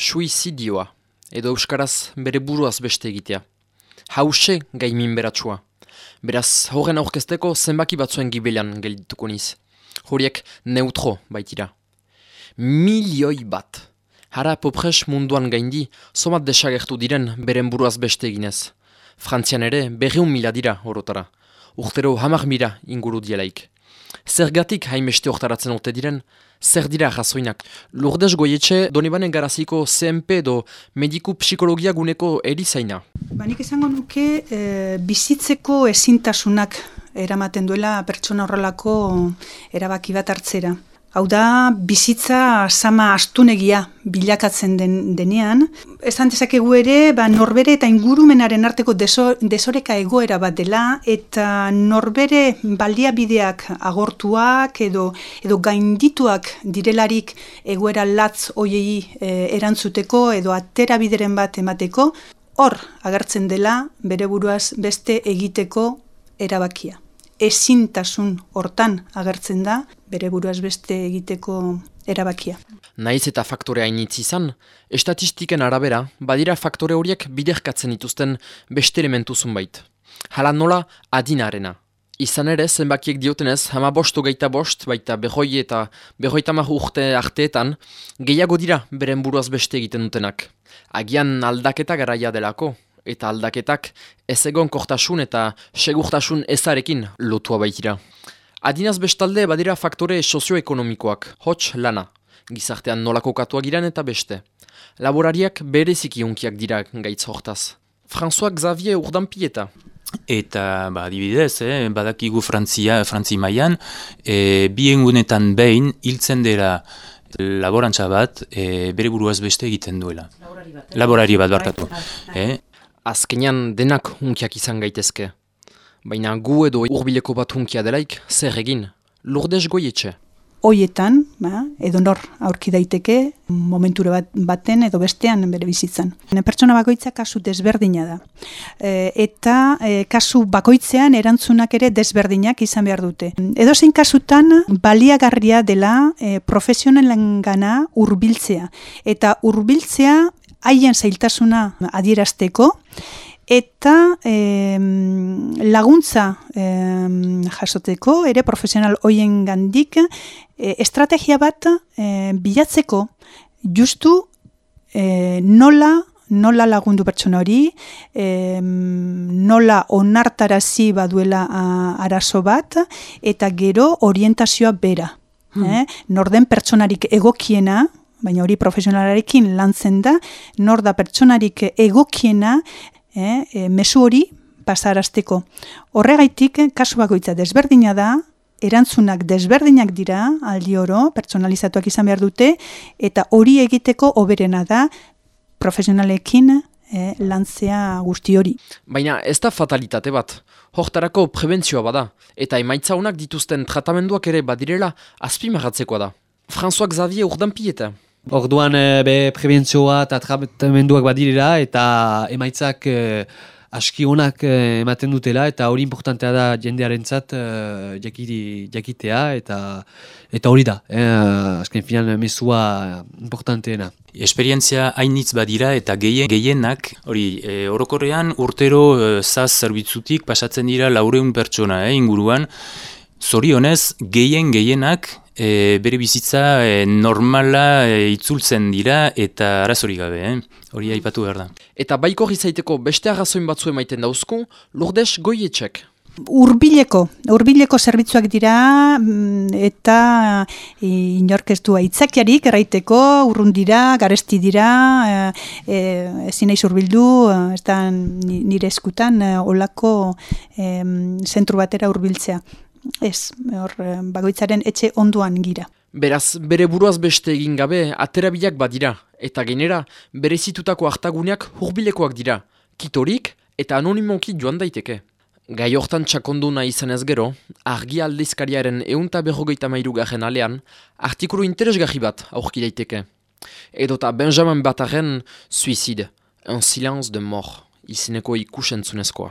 suizidioa, edo euskaraz bere buruaz beste egitea. Hause gai minberatsua. Beraz, horren aurkezteko zenbaki batzuen gibelan geldituko niz. Horiek neutro baitira. Milioi bat. Hara popres munduan gaindi, somat desagertu diren beren buruaz beste eginez. Frantzian ere, berreun mila dira horotara. Urtero hamar mira inguru dielaik. Zergatik haimeste oktaratzen ote diren, zer dira jasoinak. Lourdes goietxe, Donibane garaziko CMP edo mediku psikologia guneko erizaina. Banik izango nuke e, bizitzeko ezintasunak eramaten duela pertsona horrelako erabaki bat hartzera. Hau da, bizitza sama astunegia bilakatzen den, denean. Ez antezakegu ere, ba, norbere eta ingurumenaren arteko deso, desoreka egoera bat dela, eta norbere baliabideak agortuak edo, edo gaindituak direlarik egoera latz oiei e, erantzuteko edo atera bideren bat emateko, hor agertzen dela bere buruaz beste egiteko erabakia ezintasun hortan agertzen da, bere buruaz beste egiteko erabakia. Naiz eta faktore hainitz izan, estatistiken arabera, badira faktore horiek biderkatzen dituzten beste elementu zunbait. Hala nola adinarena. Izan ere, zenbakiek diotenez, hama bost ogeita bost, baita behoi eta behoita mahu urte arteetan, gehiago dira beren buruaz beste egiten dutenak. Agian aldaketa garaia delako, eta aldaketak ez egon kortasun eta segurtasun ezarekin lotua baitira. Adinaz bestalde badira faktore sozioekonomikoak, hots lana, gizartean nolako katuak iran eta beste. Laborariak bereziki unkiak dira gaitz hortaz. François Xavier Urdanpieta. Eta, ba, dibidez, eh, badakigu Frantzia, Frantzi maian, e, biengunetan behin hiltzen dira laborantza bat e, bere buruaz beste egiten duela. Laborari bat. Laborari bat barkatu. Eh? azkenean denak hunkiak izan gaitezke. Baina gu edo urbileko bat hunkia delaik, zer egin, lurdez goietxe. Hoietan, ba, edo nor aurki daiteke, momenture bat, baten edo bestean bere bizitzan. Pertsona bakoitza kasu desberdina da. E, eta e, kasu bakoitzean erantzunak ere desberdinak izan behar dute. Edo zein kasutan baliagarria dela e, profesionalen gana urbiltzea. Eta urbiltzea haien zailtasuna adierazteko, eta e, laguntza e, jasoteko, ere profesional hoien gandik, e, estrategia bat e, bilatzeko justu e, nola nola lagundu pertsona hori, e, nola onartarazi baduela a, arazo bat, eta gero orientazioa bera. Hmm. Eh? Norden pertsonarik egokiena, baina hori profesionalarekin lantzen da, nor da pertsonarik egokiena eh, e, mesu hori pasarazteko. Horregaitik, kasu bakoitza desberdina da, erantzunak desberdinak dira, aldi oro, pertsonalizatuak izan behar dute, eta hori egiteko oberena da, profesionalekin eh, lantzea guzti hori. Baina ez da fatalitate bat, hortarako prebentzioa bada, eta emaitza honak dituzten tratamenduak ere badirela azpimarratzekoa da. François Xavier urdanpieta. Orduan e, be prebentzioa eta tratamenduak badirera eta emaitzak e, aski honak e, ematen dutela eta hori importantea da jendearentzat e, jakitea eta eta hori da, e, azken final mesua importanteena. Esperientzia hainitz badira eta gehien, gehienak, hori, e, orokorrean urtero e, zaz zerbitzutik pasatzen dira laureun pertsona e, inguruan, zorionez gehien gehienak e, bere bizitza e, normala e, itzultzen dira eta arazori gabe, eh? hori aipatu behar da. Eta baiko gizaiteko beste arrazoin batzu emaiten dauzku, lurdes goietxek. Urbileko, urbileko zerbitzuak dira mm, eta e, inorkestu aitzakiarik erraiteko, urrun dira, garesti dira, e, e, ezin naiz urbildu, ez da nire eskutan, e, olako e, zentru batera urbiltzea ez, hor, eh, bagoitzaren etxe onduan gira. Beraz, bere buruaz beste egin gabe, aterabilak badira, eta genera, bere zitutako hartaguneak hurbilekoak dira, kitorik eta anonimoki joan daiteke. Gai hortan txakondu nahi izan ez gero, argi aldizkariaren eunta berrogeita mairu garen alean, artikulu interesgarri bat aurki daiteke. Edota Benjamin Bataren suicide, un silence de mort, izeneko ikusentzunezkoa.